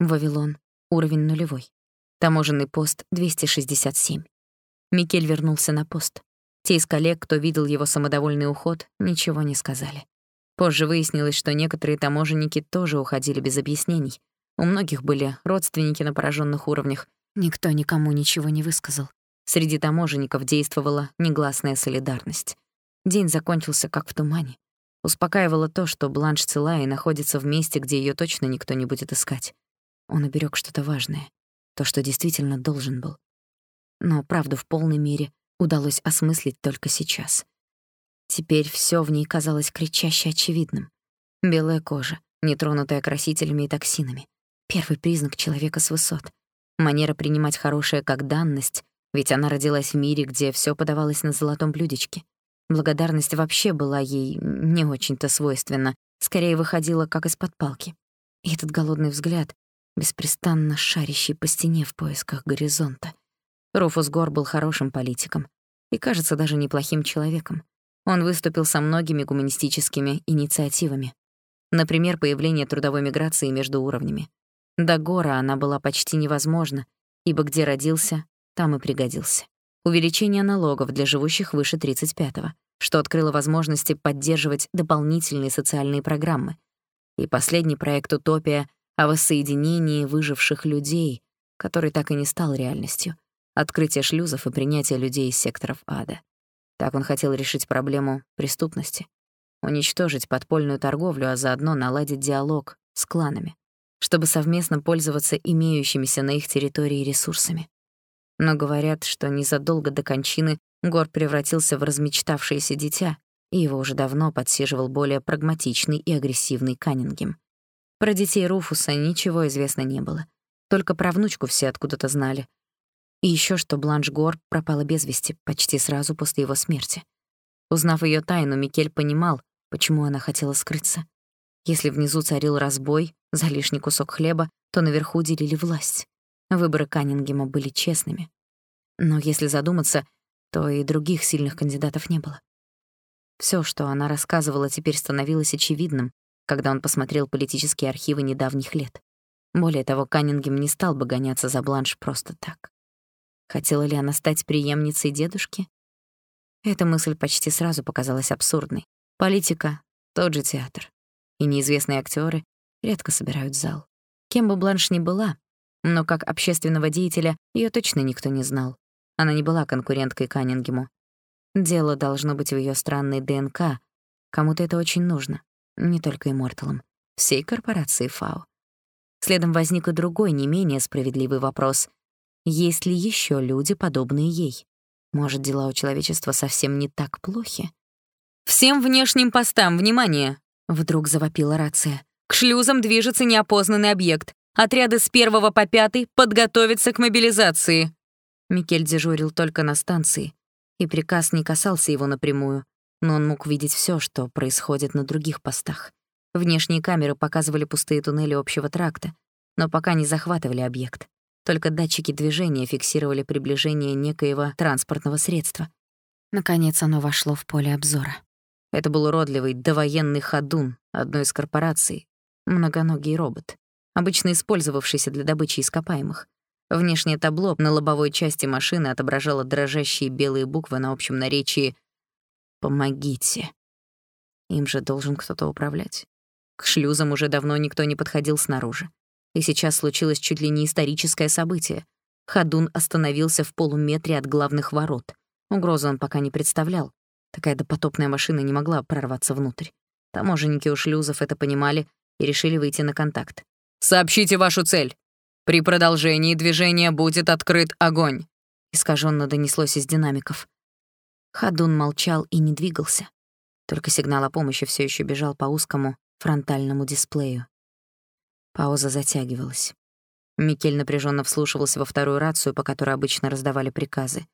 Вавилон. Уровень нулевой. Таможенный пост 267. Микель вернулся на пост. Те из коллег, кто видел его самодовольный уход, ничего не сказали. Позже выяснилось, что некоторые таможенники тоже уходили без объяснений. У многих были родственники на пораженных уровнях. Никто никому ничего не высказал. Среди таможенников действовала негласная солидарность. День закончился как в тумане. Успокаивало то, что Бланш цела находится в месте, где ее точно никто не будет искать. Он уберег что-то важное, то, что действительно должен был. Но правду в полной мере удалось осмыслить только сейчас. Теперь все в ней казалось кричаще очевидным. Белая кожа, нетронутая красителями и токсинами. Первый признак человека с высот. Манера принимать хорошее как данность, ведь она родилась в мире, где все подавалось на золотом блюдечке. Благодарность вообще была ей не очень-то свойственна, скорее выходила как из-под палки. И этот голодный взгляд, беспрестанно шарящий по стене в поисках горизонта. Руфус Гор был хорошим политиком и, кажется, даже неплохим человеком. Он выступил со многими гуманистическими инициативами. Например, появление трудовой миграции между уровнями. До Гора она была почти невозможна, ибо где родился, там и пригодился увеличение налогов для живущих выше 35-го, что открыло возможности поддерживать дополнительные социальные программы. И последний проект «Утопия» о воссоединении выживших людей, который так и не стал реальностью. Открытие шлюзов и принятие людей из секторов ада. Так он хотел решить проблему преступности. Уничтожить подпольную торговлю, а заодно наладить диалог с кланами, чтобы совместно пользоваться имеющимися на их территории ресурсами но говорят, что незадолго до кончины Гор превратился в размечтавшееся дитя, и его уже давно подсиживал более прагматичный и агрессивный Каннингем. Про детей Руфуса ничего известно не было. Только про внучку все откуда-то знали. И еще что Бланш Гор пропала без вести почти сразу после его смерти. Узнав ее тайну, Микель понимал, почему она хотела скрыться. Если внизу царил разбой за лишний кусок хлеба, то наверху делили власть. Выборы Каннингема были честными. Но если задуматься, то и других сильных кандидатов не было. Всё, что она рассказывала, теперь становилось очевидным, когда он посмотрел политические архивы недавних лет. Более того, Каннингем не стал бы гоняться за Бланш просто так. Хотела ли она стать преемницей дедушки? Эта мысль почти сразу показалась абсурдной. Политика — тот же театр. И неизвестные актёры редко собирают зал. Кем бы Бланш ни была, но как общественного деятеля её точно никто не знал. Она не была конкуренткой Каннингему. Дело должно быть в её странной ДНК. Кому-то это очень нужно. Не только имморталам. Всей корпорации ФАО. Следом возник и другой, не менее справедливый вопрос. Есть ли ещё люди, подобные ей? Может, дела у человечества совсем не так плохи? «Всем внешним постам, внимание!» — вдруг завопила рация. «К шлюзам движется неопознанный объект. Отряды с первого по пятый подготовиться к мобилизации». Микель дежурил только на станции, и приказ не касался его напрямую, но он мог видеть все, что происходит на других постах. Внешние камеры показывали пустые туннели общего тракта, но пока не захватывали объект. Только датчики движения фиксировали приближение некоего транспортного средства. Наконец оно вошло в поле обзора. Это был уродливый довоенный ходун одной из корпораций, многоногий робот обычно использовавшийся для добычи ископаемых. Внешнее табло на лобовой части машины отображало дрожащие белые буквы на общем наречии «Помогите». Им же должен кто-то управлять. К шлюзам уже давно никто не подходил снаружи. И сейчас случилось чуть ли не историческое событие. Хадун остановился в полуметре от главных ворот. Угрозы он пока не представлял. Такая допотопная машина не могла прорваться внутрь. Таможенники у шлюзов это понимали и решили выйти на контакт. Сообщите вашу цель. При продолжении движения будет открыт огонь», — искаженно донеслось из динамиков. Хадун молчал и не двигался. Только сигнал о помощи все еще бежал по узкому фронтальному дисплею. Пауза затягивалась. Микель напряженно вслушивался во вторую рацию, по которой обычно раздавали приказы.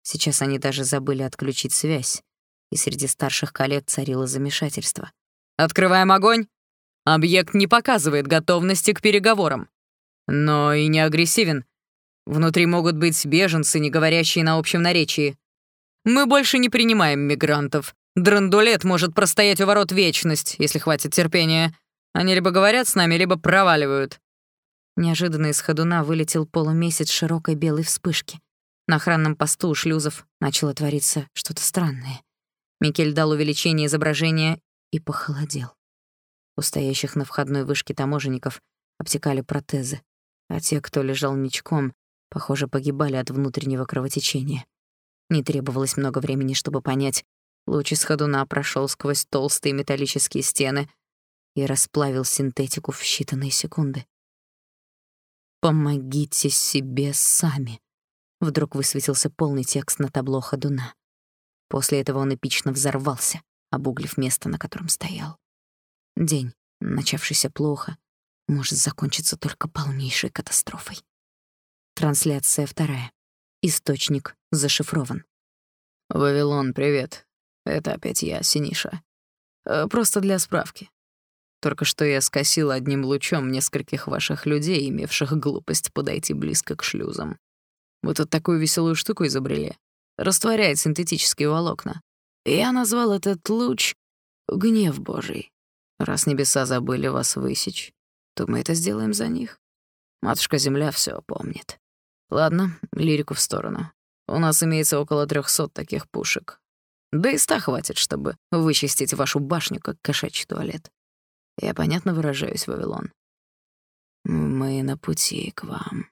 Сейчас они даже забыли отключить связь, и среди старших коллег царило замешательство. «Открываем огонь!» Объект не показывает готовности к переговорам. Но и не агрессивен. Внутри могут быть беженцы, не говорящие на общем наречии. Мы больше не принимаем мигрантов. Драндулет может простоять у ворот вечность, если хватит терпения. Они либо говорят с нами, либо проваливают. Неожиданно из ходуна вылетел полумесяц широкой белой вспышки. На охранном посту у шлюзов начало твориться что-то странное. Микель дал увеличение изображения и похолодел. У стоящих на входной вышке таможенников обтекали протезы, а те, кто лежал ничком, похоже, погибали от внутреннего кровотечения. Не требовалось много времени, чтобы понять. Луч из ходуна прошел сквозь толстые металлические стены и расплавил синтетику в считанные секунды. «Помогите себе сами», — вдруг высветился полный текст на табло ходуна. После этого он эпично взорвался, обуглив место, на котором стоял. День, начавшийся плохо, может закончиться только полнейшей катастрофой. Трансляция вторая. Источник зашифрован. «Вавилон, привет. Это опять я, Синиша. Э, просто для справки. Только что я скосил одним лучом нескольких ваших людей, имевших глупость подойти близко к шлюзам. Вы тут такую веселую штуку изобрели. Растворяет синтетические волокна. Я назвал этот луч «Гнев Божий». Раз небеса забыли вас высечь, то мы это сделаем за них. Матушка Земля все помнит. Ладно, лирику в сторону. У нас имеется около трехсот таких пушек. Да и ста хватит, чтобы вычистить вашу башню, как кошачий туалет. Я понятно выражаюсь, Вавилон? Мы на пути к вам.